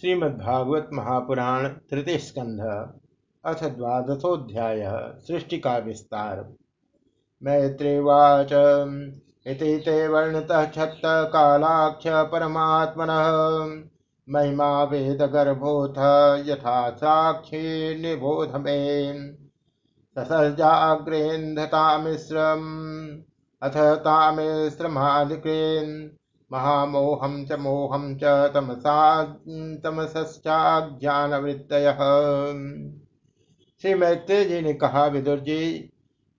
श्रीमद्भागवत महापुराण तृतीय स्कंध, अथ द्वादशोध्याय सृष्टि का विस्तार। मैत्रेवाच इति ते वर्णतः छत्त कालाक्ष परमात्मन। महिमा वेद गर्भोथ यथा साक्षी निबोध मे। ससर्जाग्रेन्धतामिश्रम्, अथ तामिश्रमादिक्रेन् महामोहम च मोहम च तमसा, तमसश्चाज्ञानवृत्तय। श्री मैत्रेय जी ने कहा विदुर जी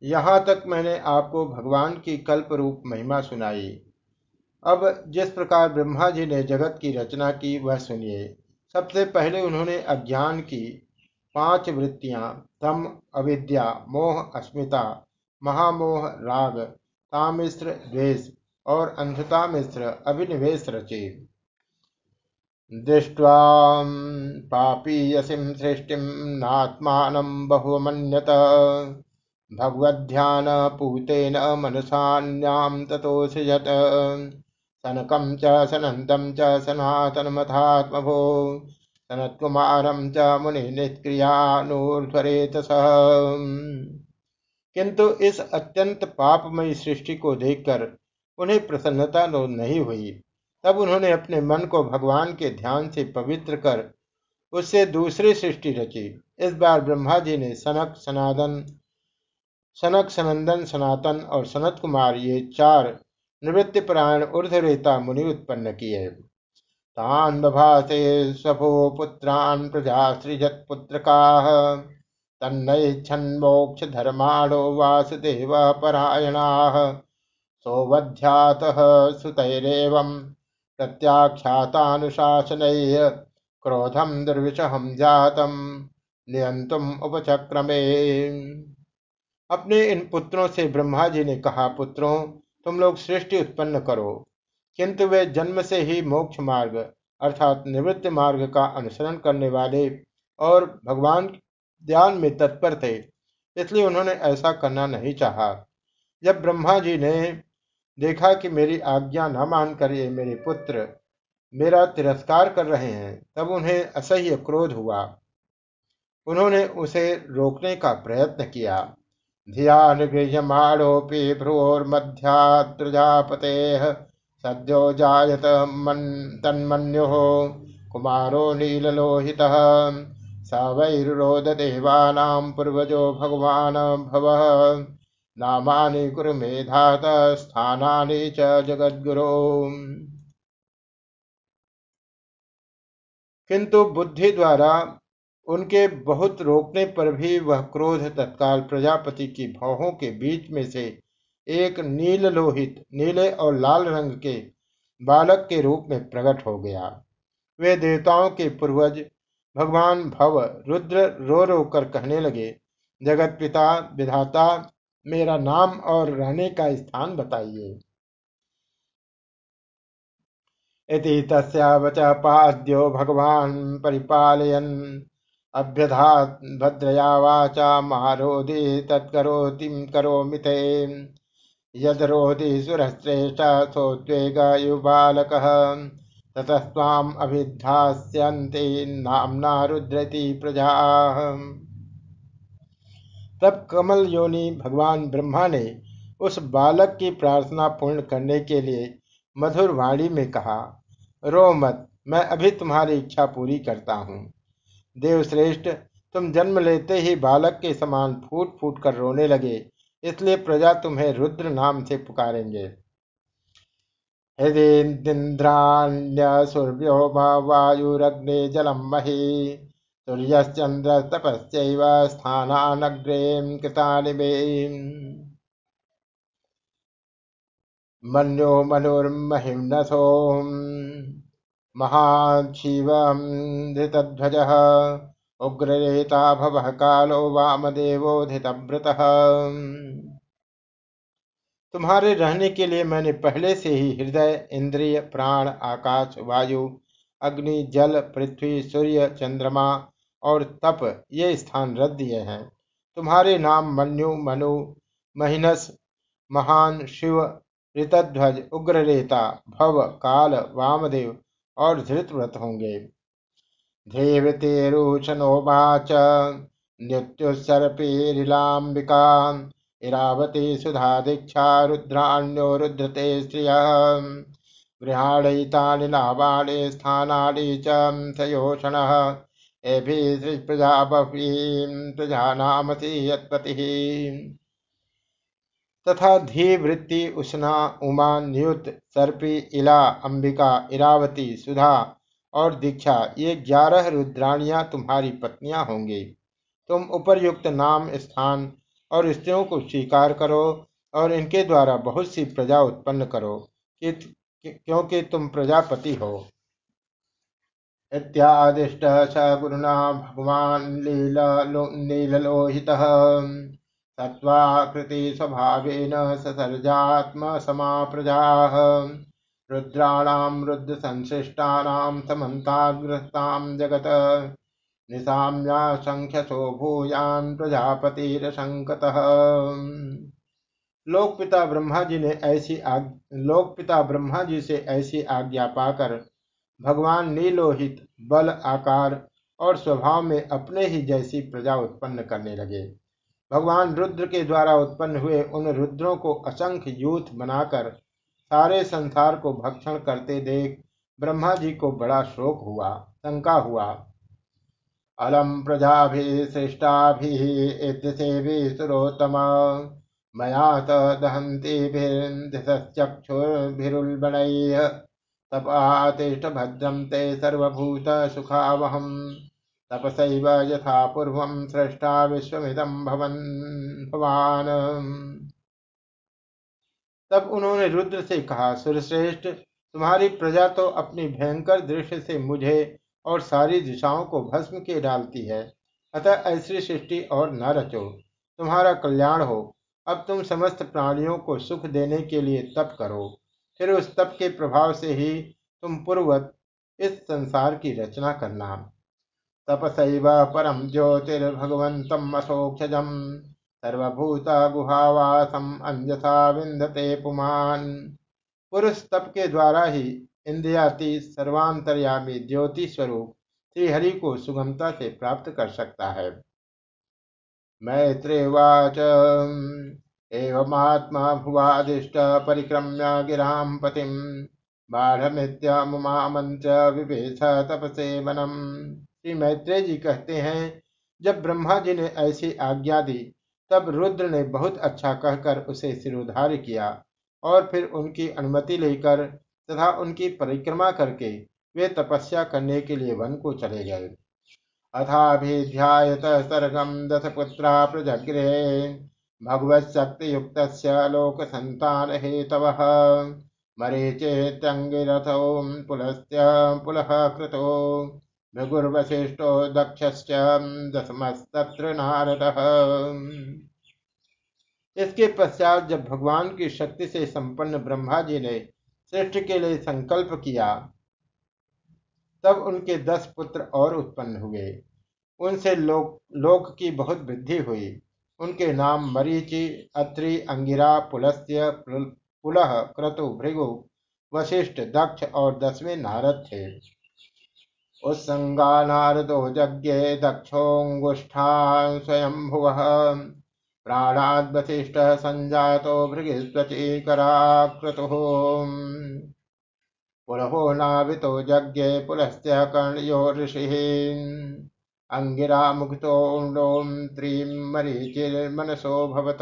यहाँ तक मैंने आपको भगवान की कल्प रूप महिमा सुनाई। अब जिस प्रकार ब्रह्मा जी ने जगत की रचना की, वह सुनिए। सबसे पहले उन्होंने अज्ञान की पाँच वृत्तियाँ, तम, अविद्या, मोह, अस्मिता, महामोह, राग तामिश्र द्वेष और अंधता मिश्र अभिनिवेश रचे। दृष्ट्वा पापीयसीं सृष्टिं नात्मानं बहुमन्यत। भगवद्ध्यान पूतेन मनसान्यां सृजत सनकं च, सनन्दं च, सनातनमथात्मभो। सनत्कुमारं च मुनिनिष्क्रियानूर्ध्वरेतसः किंतु इस अत्यंत पापमयी सृष्टि को देखकर उन्हें प्रसन्नता नहीं हुई। तब उन्होंने अपने मन को भगवान के ध्यान से पवित्र कर, उससे दूसरी सृष्टि रची। इस बार ब्रह्मा जी ने सनक सनातन, सनक सनंदन सनातन और सनत कुमार ये चार निवृत्तिपरायण ऊर्धरेता मुनि उत्पन्न किए। तान बभासे पुत्रान प्रजा सृजत पुत्र का तन्नैच्छन् मोक्ष धर्माणो वासुदेव परायणा। सौवध्यातः सुतैरेवं प्रत्याख्यातानुशासनैः क्रोधम दुर्विषहम जातम नियंतुम उपचक्रमे। अपने इन पुत्रों से ब्रह्मा जी ने कहा, पुत्रों, तुम लोग सृष्टि उत्पन्न करो, किंतु वे जन्म से ही मोक्ष मार्ग अर्थात निवृत्त मार्ग का अनुसरण करने वाले और भगवान ध्यान में तत्पर थे, इसलिए उन्होंने ऐसा करना नहीं चाहा। जब ब्रह्मा जी ने देखा कि मेरी आज्ञा न मानकर ये मेरे पुत्र मेरा तिरस्कार कर रहे हैं, तब उन्हें असह्य क्रोध हुआ। उन्होंने उसे रोकने का प्रयत्न किया। धियान गृह्यमाणोपि भ्रुवोर्मध्यात्रजापते सद्यो जायत मन, तन्मन्यो कुमारो नीललोहित स वैरोद देवानां पूर्वजो भगवान भव। नामानि कुरु मेधात, स्थानानि च जगद्गुरो। किंतु बुद्धि द्वारा उनके बहुत रोकने पर भी वह क्रोध तत्काल प्रजापति की भौहों के बीच में से एक नील लोहित नीले और लाल रंग के बालक के रूप में प्रकट हो गया। वे देवताओं के पूर्वज भगवान भव, रुद्र रो रो कर कहने लगे, जगत पिता, विधाता मेरा नाम और रहने का स्थान बताइए। तस्वच पाद्यो भगवान परिपालयन। अभ्यधात भद्रया वाचा महारोधि तत्करोति करोमि ते। यदरोधि सुरश्रेष्ठ सोद्वेगायुबालक ततस्वाम अभिधास्यन्ते नामना रुद्रति प्रजा। तब कमल योनि भगवान ब्रह्मा ने उस बालक की प्रार्थना पूर्ण करने के लिए मधुर वाणी में कहा, रो मत, मैं अभी तुम्हारी इच्छा पूरी करता हूँ। देवश्रेष्ठ, तुम जन्म लेते ही बालक के समान फूट फूट कर रोने लगे, इसलिए प्रजा तुम्हें रुद्र नाम से पुकारेंगे। हृदीन्द्रान्य सूर्योम वायुरग्ने जलम मही सूर्यश्चन्द्रस्तपश्चैव तपस्व कृतानि मे। मन्यो मनुर्महिम्नसो महाशिवं धृतध्वजः। उग्ररेता भवः कालो वामदेवो धृतव्रतः तुम्हारे रहने के लिए मैंने पहले से ही हृदय, इंद्रिय, प्राण, आकाश, वायु, अग्नि, जल, पृथ्वी, सूर्य, चंद्रमा और तप, ये स्थान रख दिए हैं। तुम्हारे नाम मनु मनु, महिनस, महान शिव, ऋतध्वज, उग्ररेता, भव, काल, वामदेव और धृतव्रत होंगे। धीवृतिरुशनोवाच नृत्युसर्पिरिलाम्बिका इरावती सुधा दीक्षा, रुद्राण्यो रुद्रते स्त्रियः गृहाणैतानि नावानि स्थानानि तथा धी वृत्ति उष्णा, उमा, नियुत, सर्पी, इला, अंबिका, इरावती, सुधा और दीक्षा, ये ग्यारह रुद्राणियाँ तुम्हारी पत्नियाँ होंगी। तुम उपरयुक्त नाम, स्थान और स्त्रियों को स्वीकार करो और इनके द्वारा बहुत सी प्रजा उत्पन्न करो क्योंकि तुम प्रजापति हो। इत्यादिष्ट स गुरुना भगवान नीललोहितः सत्वाकृति स्वभावेन ससर्जात्मसमा प्रजाः रुद्राणां रुद्रसंश्लिष्टानां समन्ताग्रस्तां जगत। निशाम्यासङ्ख्यसो भूयान् प्रजापतिरशङ्कतः। लोक पिता ब्रह्मा जी ने ऐसी आग लोक पिता ब्रह्मा जी से ऐसी आज्ञा पाकर भगवान नीलोहित बल, आकार और स्वभाव में अपने ही जैसी प्रजा उत्पन्न करने लगे। भगवान रुद्र के द्वारा उत्पन्न हुए उन रुद्रों को असंख्य यूथ बनाकर सारे संसार को भक्षण करते देख ब्रह्मा जी को बड़ा शोक हुआ, शंका हुआ। अलम प्रजा भी श्रेष्ठा भी सुरोत्तम, मया तदहंतीभिर्चक्षुर्भिरुल्बणैः तपातिष्ठ भद्रम ते सर्वभूत सुखावहम तपसैव यथा पूर्व सृष्टा विश्वमिदं भवन भवान। तब उन्होंने रुद्र से कहा, सुरश्रेष्ठ, तुम्हारी प्रजा तो अपनी भयंकर दृश्य से मुझे और सारी दिशाओं को भस्म के डालती है। अतः ऐसी सृष्टि और न रचो। तुम्हारा कल्याण हो। अब तुम समस्त प्राणियों को सुख देने के लिए तप करो। फिर उस तप के प्रभाव से ही तुम पूर्वत इस संसार की रचना करना। तपसैव परम ज्योतिर्भगवन्तम् अशोक्षजम् सर्वभूतगुहावासम् अन्यथा विन्दते पुमान्। पुरुष तप के द्वारा ही इंद्रियाति सर्वांतर्यामी ज्योति स्वरूप श्रीहरि को सुगमता से प्राप्त कर सकता है। मैत्रेवाच। एवमात्मा भुवादिष्ट परिक्रम्य गिरां बाढ़मित्यामुमामंत्र विवेश तपसे वनम श्री मैत्रेय जी कहते हैं, जब ब्रह्मा जी ने ऐसी आज्ञा दी, तब रुद्र ने बहुत अच्छा कहकर उसे सिरोधार्य किया और फिर उनकी अनुमति लेकर तथा उनकी परिक्रमा करके वे तपस्या करने के लिए वन को चले गए। अथाभिध्यायत सर्गम दशपुत्रा प्रजग्रे। भगवत शक्ति युक्त लोक संतान कृतो। भृगुर्वशिष्ठो दक्षश्च दशमस्तत्र नारद इसके पश्चात जब भगवान की शक्ति से संपन्न ब्रह्मा जी ने सृष्टि के लिए संकल्प किया, तब उनके दस पुत्र और उत्पन्न हुए। उनसे लोक लोक की बहुत वृद्धि हुई। उनके नाम मरीचि, अत्रि, अंगिरा पुलस्त्य पुलह, क्रतु, भृगु, वशिष्ठ, दक्ष और दसवें नारद थे। उत्संगा नारदो यज्ञे दक्षोऽङ्गुष्ठान् स्वयंभुवः। प्राणाद् वसिष्ठः सञ्जातो भृगिस्त्वचीकराक्रतुः पुलहो नावितो यज्ञे पुलस्त्य कर्णयो ऋषिः अंगिरा मुक्तों त्रीं मरीचिर्मनसो भवत।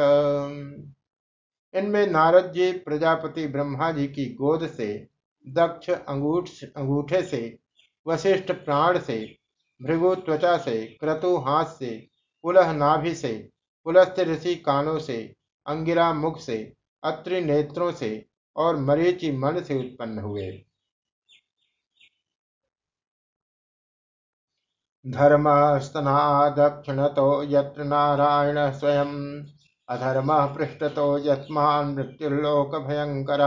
इनमें नारद जी प्रजापति ब्रह्मा जी की गोद से, दक्ष अंगूठ अंगूठे से, वशिष्ठ प्राण से, भृगु त्वचा से, क्रतु हाथ से, पुलह नाभि से पुलस्थ ऋषि कानों से अंगिरा मुख से, अत्रि नेत्रों से और मरीचि मन से उत्पन्न हुए। धर्म स्तना दक्षिण तो यत्र स्वयं। अधर्म पृष्ठतो यस्मान् मृत्युर्लोक भयंकर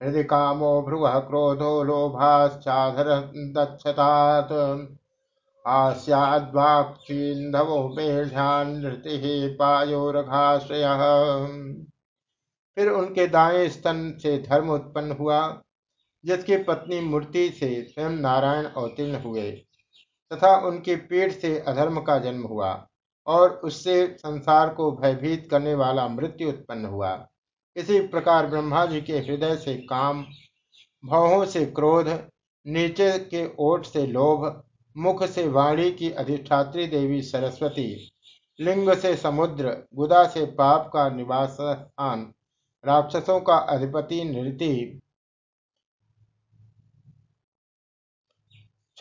हृदय कामो भ्रुव क्रोधो लोभाश्चाधर दक्षतात् आस्याद्वाक्सीन्धवो मेढ्यान्नृतिः पायोरघाश्रय। फिर उनके दाएँ स्तन से धर्म उत्पन्न हुआ, जिसकी पत्नी मूर्ति से स्वयं नारायण अवतीर्ण हुए। तथा उनकी पीठ से अधर्म का जन्म हुआ और उससे संसार को भयभीत करने वाला मृत्यु उत्पन्न हुआ। इसी प्रकार ब्रह्मा जी के हृदय से काम भावों से क्रोध, नीचे के ओट से लोभ, मुख से वाणी की अधिष्ठात्री देवी सरस्वती, लिंग से समुद्र, गुदा से पाप का निवास स्थान राक्षसों का अधिपति नृति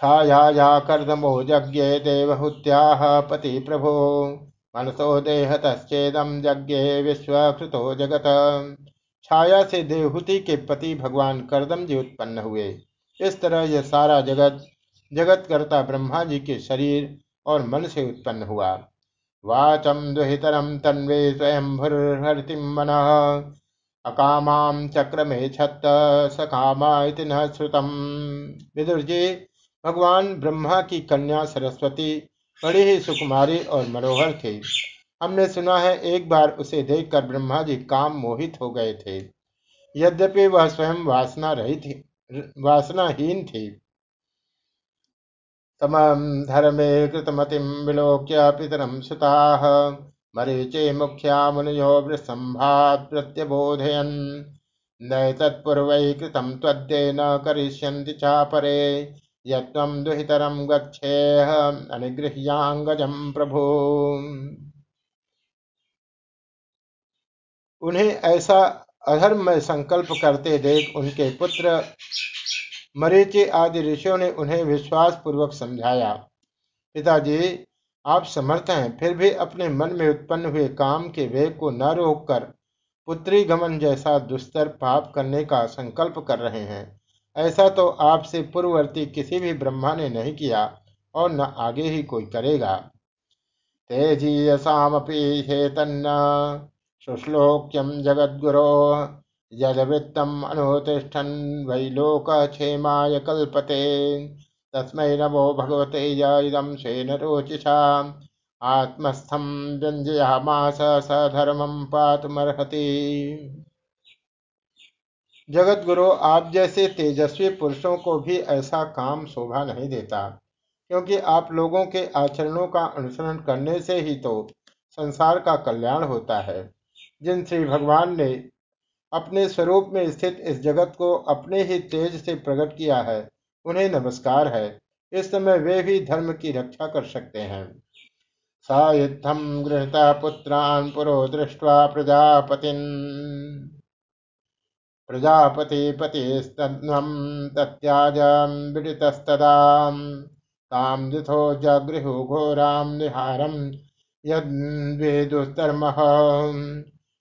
छाया कर्दमो यज्ञ पति प्रभो मनसो देहतश्चेदम यज्ञ विश्वकृतो जगत। छाया से देवहूति के पति भगवान करदम जी उत्पन्न हुए। इस तरह यह सारा जगत जगत करता ब्रह्मा जी के शरीर और मन से उत्पन्न हुआ। वाचम दुहितरम तन्वे स्वयं भूर्हतिम मन। अकामाम चक्र में छत्त, सकामा न श्रुतम। विदुर जी भगवान ब्रह्मा की कन्या सरस्वती बड़ी ही सुकुमारी और मनोहर थी। हमने सुना है, एक बार उसे देखकर ब्रह्मा जी काम मोहित हो गए थे। यद्यपि वह स्वयं वासना रही थी, वासनाहीन थी। तमम धर्मे कृतमतिम विलोक्य पितरम सुता, मरीचे मुख्या मुनयो वृसंभात प्रत्यबोधयन। न तत्पूर्व कृतम तद्य न करिष्यन्ति चापरे यत्त्वं दुहितरम गच्छेह अनुगृह्यांगजम प्रभु। उन्हें ऐसा अधर्म संकल्प करते देख उनके पुत्र मरीचि आदि ऋषियों ने उन्हें विश्वास पूर्वक समझाया। पिताजी, आप समर्थ हैं, फिर भी अपने मन में उत्पन्न हुए काम के वेग को न रोककर पुत्री गमन जैसा दुस्तर पाप करने का संकल्प कर रहे हैं। ऐसा तो आपसे पूर्ववर्ती किसी भी ब्रह्मा ने नहीं किया और न आगे ही कोई करेगा। तेजीयसामपि हेतन्न शुश्लोक्यम जगद्गुरो यदवृत्तम अनुतिष्ठन् वै लोकक्षेमाय कल्पते। तस्मै नमो भगवते इदं स्वेन रोचिषा। आत्मस्थम व्यंजयामास स धर्मम पातुमर्हति। जगत गुरु आप जैसे तेजस्वी पुरुषों को भी ऐसा काम शोभा नहीं देता, क्योंकि आप लोगों के आचरणों का अनुसरण करने से ही तो संसार का कल्याण होता है। जिन श्री भगवान ने अपने स्वरूप में स्थित इस जगत को अपने ही तेज से प्रकट किया है, उन्हें नमस्कार है। इस समय वे भी धर्म की रक्षा कर सकते हैं। सायुद्धम गृहता पुत्रान पुरो दृष्टवा प्रजापति प्रजापति तत्याज विदितस्तदा ताम दिथो जगृहु निहारम यदुस्तर्म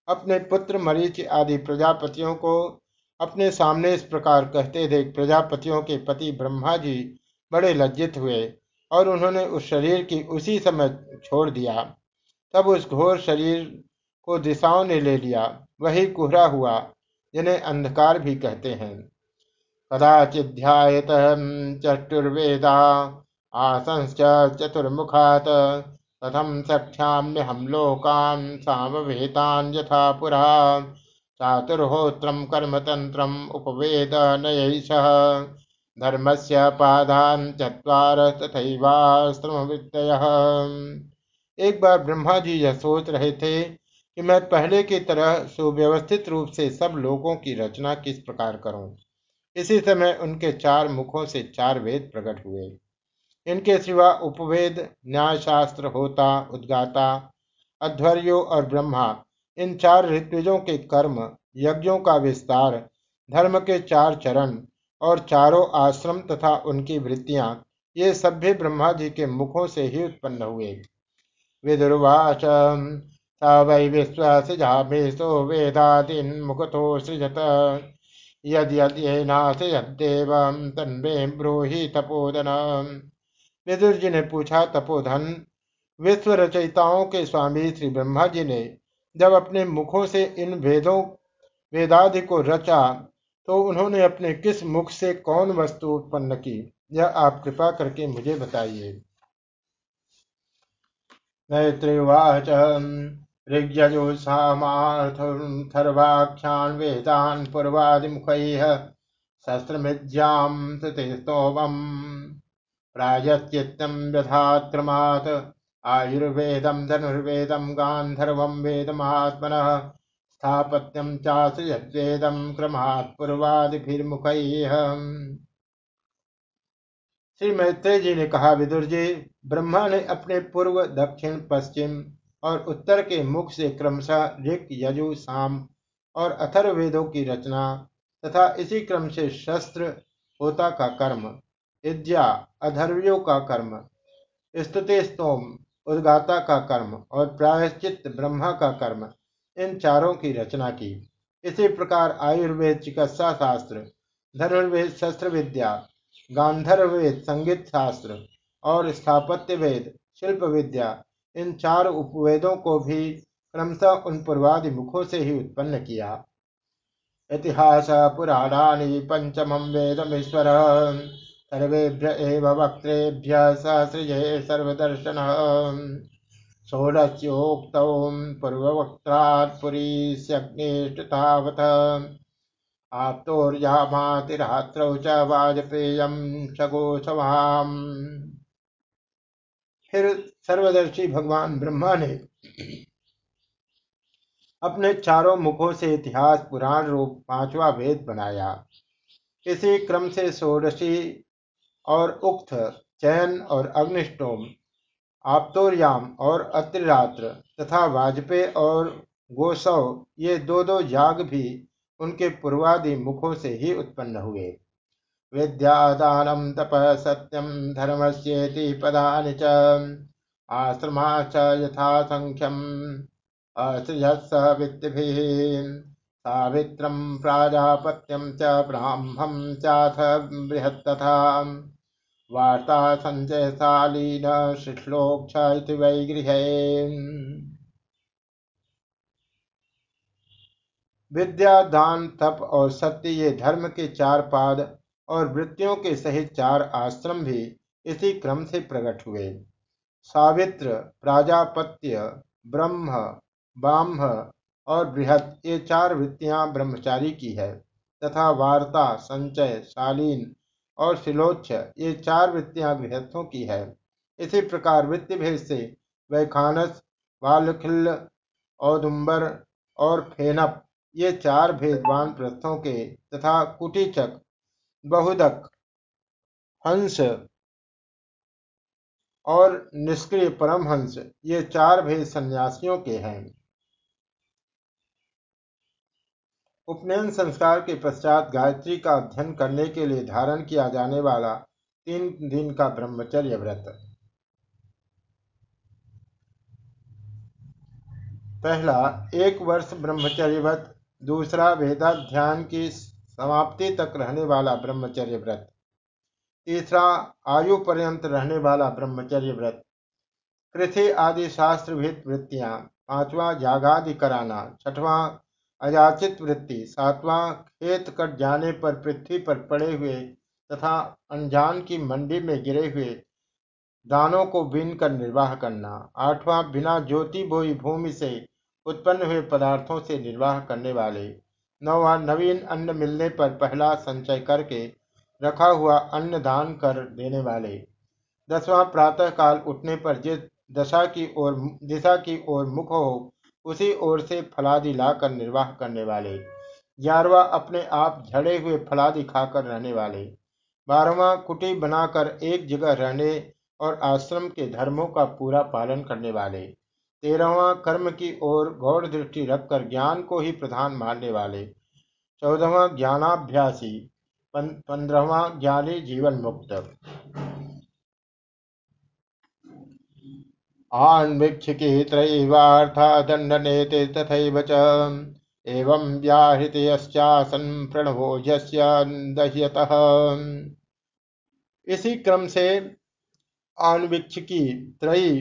अपने पुत्र मरीच आदि प्रजापतियों को अपने सामने इस प्रकार कहते देख प्रजापतियों के पति ब्रह्मा जी बड़े लज्जित हुए और उन्होंने उस शरीर की उसी समय छोड़ दिया। तब उस घोर शरीर को दिशाओं ने ले लिया। वही कुहरा हुआ। जिन्हें अंधकार भी कहते हैं। कदाचिध्यायत चतुर्वेदा, आसंश्च चतुर्मुखात कथम सख्याम्य हम लोकान सामवेतान यथा पुरा। चातुर्होत्रम कर्मतंत्रम उपवेद नय धर्म से पादान चुवार तथैवाश्रम एक बार ब्रह्मा जी यह सोच रहे थे कि मैं पहले की तरह सुव्यवस्थित रूप से सब लोगों की रचना किस प्रकार करूँ? इसी समय उनके चार मुखों से चार वेद प्रकट हुए। इनके सिवा उपवेद, न्यायशास्त्र, होता, उद्गाता, अध्वर्यो और ब्रह्मा, इन चार ऋत्विजों के कर्म, यज्ञों का विस्तार, धर्म के चार चरण और चारों आश्रम तथा उनकी वृत्तियाँ, ये भी ब्रह्मा जी के मुखों से ही उत्पन्न हुए। विदुर्वाच स वै विश्वसिजामेशो वेदादीन मुखतो सृजत। यद यद्येनाथ यद्देवं तन्मे ब्रूहि तपोदन विदुर जी ने पूछा तपोधन विश्व रचयिताओं के स्वामी श्री ब्रह्मा जी ने, जब अपने मुखों से इन वेदों, वेदादि को रचा तो उन्होंने अपने किस मुख से कौन वस्तु उत्पन्न की? यह आप कृपा करके मुझे बताइए। नैत्रिवाच ऋग्यजुषामार्थर्वाख्यान वेदान पूर्वादिमुख शस्त्रमिज्याम स्तोमम प्रायश्चित्तं व्यधात् आयुर्वेदं, धनुर्वेदं, गान्धर्वं, वेदमात्मनः स्थापत्यं चासु यद्वेदं क्रमात् श्री मैत्रेय जी ने कहा, विदुर जी, ब्रह्मा ने अपने पूर्व, दक्षिण, पश्चिम और उत्तर के मुख से क्रमशः ऋक, यजु, साम और अथर्व वेदों की रचना तथा इसी क्रम से शस्त्र होता का कर्म इद्या अधर्वियों का कर्म, स्तुति स्तोम, उद्गाता का कर्म और प्रायश्चित ब्रह्मा का कर्म, इन चारों की रचना की। इसी प्रकार आयुर्वेद, चिकित्सा शास्त्र धनुर्वेद शस्त्र विद्या गांधर्व वेद संगीत शास्त्र और स्थापत्य वेद शिल्प विद्या इन चार उपवेदों को भी क्रमशः उन पूर्वादि मुखों से ही उत्पन्न किया। इतिहास पुराणानि पंचमं वेदमीश्वर। सर्वेभ्य एव वक्त्रेभ्य सहसृजे सर्वदर्शन। षोडश्योक्तौ पूर्ववक्त्रात् पुरीष्यग्निष्टतावत्। आप्तोर्यामातिरात्रौ च वाजपेयं सगोषवाम फिर सर्वदर्शी भगवान ब्रह्मा ने अपने चारों मुखों से इतिहास, पुराण रूप, पांचवा वेद बनाया। इसी क्रम से षोडशी और उक्त चयन और अग्निष्टोम, आप्तोर्याम और अत्रिरात्र तथा वाजपेय और गोसव, ये दो दो याग भी उनके पूर्वादि मुखों से ही उत्पन्न हुए। विद्यादानम तप सत्यम धर्म से च। आश्रमा च यथा संख्यम असृजस वित्तिभिः सावित्रम प्राजापत्यम च ब्राह्मम चाथ बृहत्तथा। वार्ता संजयशालीन शिश्लोक्ष इति विद्या दान तप और सत्य ये धर्म के चार पाद और वृत्तियों के सहित चार आश्रम भी इसी क्रम से प्रकट हुए। सावित्र, प्राजापत्य, ब्रह्म ब्राह्म और बृहत ये चार वृत्तियाँ ब्रह्मचारी की है, तथा वार्ता, संचय, शालीन और शिलोच्छ, ये चार वृत्तियाँ गृहस्थों की है। इसी प्रकार वृत्ति भेद से वैखानस वालखिल्य औदुम्बर और फेनप, ये चार भेदवान प्रस्थों के तथा कुटीचक, बहुदक, हंस और निष्क्रिय परमहंस, ये चार भेद सन्यासियों के हैं। उपनयन संस्कार के पश्चात गायत्री का अध्ययन करने के लिए धारण किया जाने वाला तीन दिन का ब्रह्मचर्य व्रत। पहला, एक वर्ष ब्रह्मचर्य व्रत दूसरा वेदाध्यान की समाप्ति तक रहने वाला ब्रह्मचर्य व्रत तीसरा आयु पर्यंत रहने वाला ब्रह्मचर्य व्रत। कृषि आदि शास्त्र वृत्तियाँ। पांचवा, यागादि कराना। छठवां, अयाचित वृत्ति। सातवां, खेत कट जाने पर पृथ्वी पर पड़े हुए तथा अनजान की मंडी में गिरे हुए दानों को बीन कर निर्वाह करना। आठवां, बिना ज्योति बोई भूमि से उत्पन्न हुए पदार्थों से निर्वाह करने वाले। नौवा, नवीन अन्न मिलने पर पहला संचय करके रखा हुआ अन्न दान कर देने वाले। दसवां प्रातः काल उठने पर जिस दशा की ओर, दिशा की ओर मुख हो, उसी ओर से फलादि लाकर निर्वाह करने वाले। ग्यारहवा, अपने आप झड़े हुए फलादि खाकर रहने वाले। बारहवा, कुटी बनाकर एक जगह रहने और आश्रम के धर्मों का पूरा पालन करने वाले। तेरहवा, कर्म की ओर गौर दृष्टि रखकर ज्ञान को ही प्रधान मानने वाले। चौदहवा, ज्ञानाभ्यासी। पंद्रहवा ज्ञानी जीवन मुक्त आन्वीक्षिकी त्रयीवार्था दंडने तथैव च। एवं व्याहृतयश्चासन प्रणवो दह्यतः। इसी क्रम से आन्वीक्षिकी त्रयी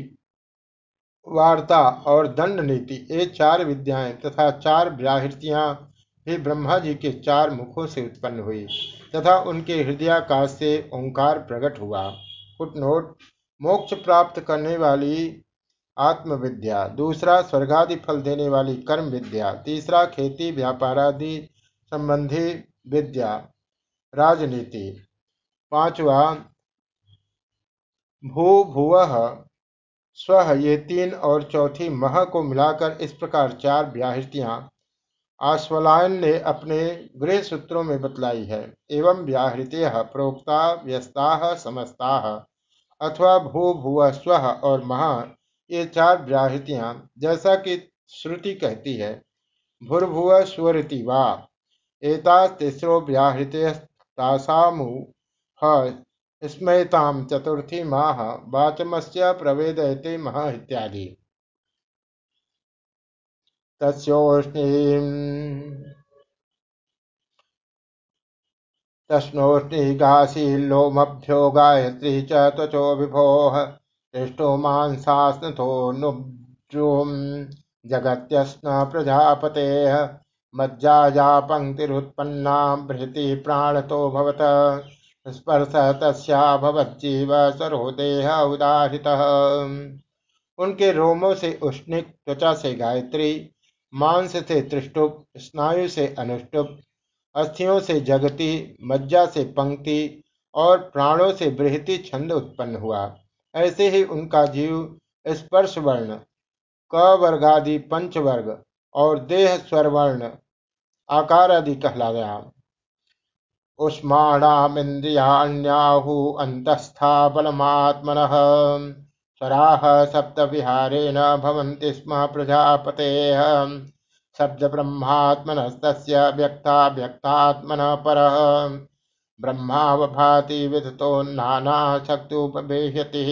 वार्ता और दंड नीति ये चार विद्याएँ तथा चार व्याहृतियाँ भी ब्रह्मा जी के चार मुखों से उत्पन्न हुई, तथा उनके हृदयाकाश से ओंकार प्रकट हुआ। फुटनोट, मोक्ष प्राप्त करने वाली आत्मविद्या, दूसरा स्वर्गादि फल देने वाली कर्म विद्या तीसरा खेती, व्यापारादि संबंधी विद्या, राजनीति। पांचवा, भू भुव, स्व ये तीन और चौथी मह को मिलाकर इस प्रकार चार व्याहृतियाँ आश्वलायन ने अपने गृह सूत्रों में बतलाई है। एवं व्याहृत, प्रोक्ता, व्यस्ता, समस्ता, अथवा भू भुव स्व और महा, ये चार व्याहृतियाँ, जैसा कि श्रुति कहती है भूर्भुव स्वरिति वा। एता तिस्रो व्याहृत तासामु स्मयताम चतुर्थी माह, वाचमस्य प्रवेदयते मह इत्यादि। तस्नोष्णिगाशीलोमभ्यो गायत्री च त्वचो विभोः हृष्टो मांसास्नथोऽनुद्रुम् जगत्यस्न प्रजापतेः मज्जाया पङ्क्तिरुत्पन्ना बृहति प्राणतो भवत स्पर्श तस्या भवज्जीव सरो देह उदाहृतः। उनके रोमों से उष्णिक त्वचा से गायत्री मांस से त्रिष्टुप स्नायु से अनुष्टुप अस्थियों से जगति, मज्जा से पंक्ति और प्राणों से बृहति छंद उत्पन्न हुआ। ऐसे ही उनका जीव स्पर्श वर्ण क वर्गादि पंचवर्ग और देह स्वरवर्ण आकार आदि कहला गया। उष्माणामिंद्रियाण्याहु अंतस्था बलमात्मन स्वराः सप्तविहारेण भवन्ति स्म प्रजापतेः। शब्द ब्रह्मात्मनस्तस्य व्यक्ता व्यक्तात्मन पर ब्रह्मावभाति विदतो नाना शक्तुपवेह्यति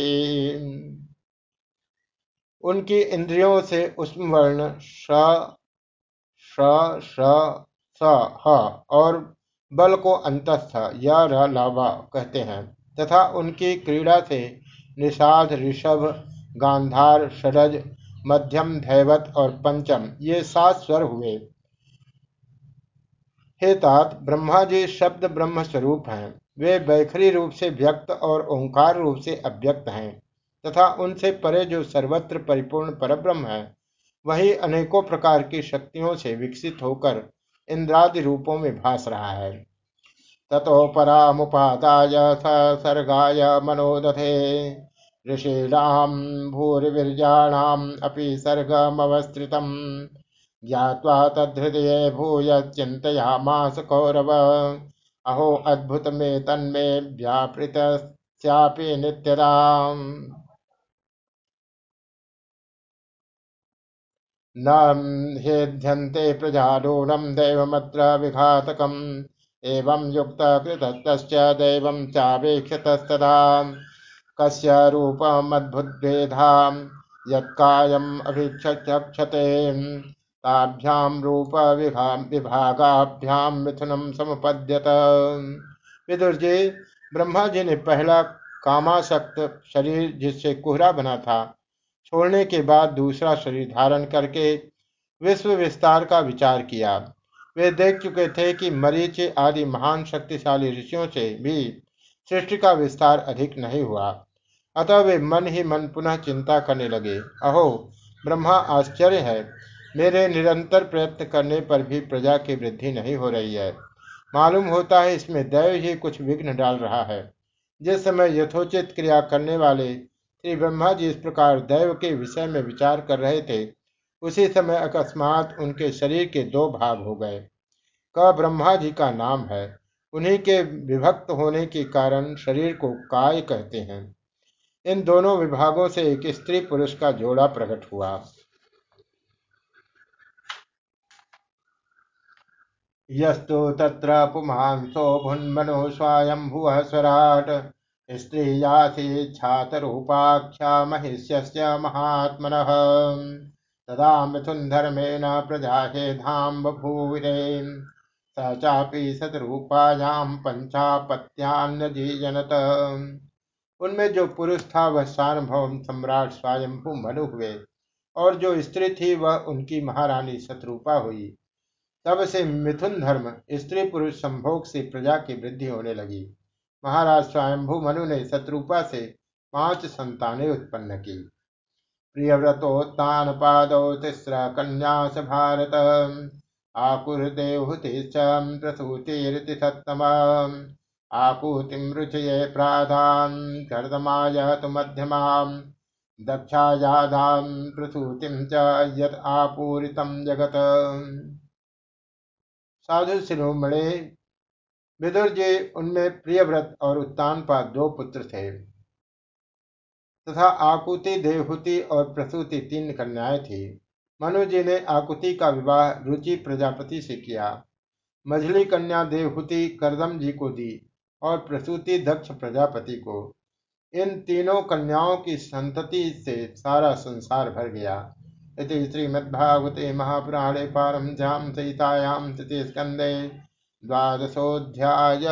उनकी इंद्रियों से उष्म वर्ण श स और बल को अंतस्थ या लावा कहते हैं तथा उनकी क्रीड़ा से निषाद, ऋषभ, गांधार शरज मध्यम, धैवत और पंचम। ये सात स्वर हुए। हे तात, ब्रह्मा जी शब्द ब्रह्म स्वरूप हैं। वे बैखरी रूप से व्यक्त और ओंकार रूप से अव्यक्त हैं, तथा उनसे परे जो सर्वत्र परिपूर्ण परब्रह्म है, वही अनेकों प्रकार की शक्तियों से विकसित होकर इंद्रादि रूपों में भास रहा है। ततो परामुपादाय सर्गाय मनोदधे। ऋषीणां भूरिवीर्याणाम् अपि सर्गमवस्थितम्। ज्ञात्वा तद्हृदये भूय चिन्तयामास कौरव। अहो अद्भुतमे तन्मे व्यापृतस्यापि नित्यदाम् न हेध्यन्ते प्रजानूनं दैवमत्र विघातकम्। एवं युक्तकृतस्तश्च दैवं चावेक्षतस्तदा। कस्य रूपमद्भुद्भेदां यत्कायम् अभिक्षते ताभ्याम रूप विभागाभ्याम मिथुनम समुपद्यत। विदुर जी ब्रह्मा जी ने पहला कामाशक्त शरीर जिससे कुहरा बना था, छोड़ने के बाद दूसरा शरीर धारण करके विश्व विस्तार का विचार किया। वे देख चुके थे कि मरीचि आदि महान शक्तिशाली ऋषियों से भी सृष्टि का विस्तार अधिक नहीं हुआ। अतः वे मन ही मन पुनः चिंता करने लगे। अहो, ब्रह्मा, आश्चर्य है। मेरे निरंतर प्रयत्न करने पर भी प्रजा की वृद्धि नहीं हो रही है। मालूम होता है इसमें दैव ही कुछ विघ्न डाल रहा है। जिस समय यथोचित क्रिया करने वाले श्री ब्रह्मा जी इस प्रकार दैव के विषय में विचार कर रहे थे उसी समय अकस्मात उनके शरीर के दो भाग हो गए। क ब्रह्मा जी का नाम है। उन्हीं के विभक्त होने के कारण शरीर को काय कहते हैं। इन दोनों विभागों से एक स्त्री पुरुष का जोड़ा प्रकट हुआ। यस्तु तत्र पुमांसो भुन्मनो स्वयंभुवः स्वराट। स्त्रियासीच्छातरूपाख्या महिष्यस्य महात्मनः। तदा मिथुनधर्मेण प्रजा हेधां बभूविरे स चापि शतरूपायां पञ्चापत्यान्नजीजनत उनमें जो पुरुष था, वह सार्वभौम सम्राट स्वयंभू मनु हुए, और जो स्त्री थी, वह उनकी महारानी शत्रुपा हुई। तब से मिथुन धर्म स्त्री पुरुष संभोग से प्रजा की वृद्धि होने लगी। महाराज स्वयंभू मनु ने शत्रुपा से पाँच संतानें उत्पन्न की। प्रियव्रतोत्तान पादौ तिस्र कन्यास भारत आकुर देवहुति प्रसूति सत्तम। आपूतिम रुचये प्राधान कर्दमाय तु मध्यमाम। दक्षायाधाम प्रसूतिम च यत आपूरितम जगत। साधु शिरोमणे, विदुर जी, उनमें प्रियव्रत और उत्तानपाद दो पुत्र थे। तथा आकुति देवहुति और प्रसूति तीन कन्याएँ थी। मनु जी ने आकुति का विवाह रुचि प्रजापति से किया। मझली कन्या देवहुति करदम जी को दी और प्रसूति दक्ष प्रजापति को। इन तीनों कन्याओं की संतति से सारा संसार भर गया। इति श्रीमद्भागवते महापुराणे पारमध्याम सहितायाम तृतीय स्कंदे द्वादशोध्याय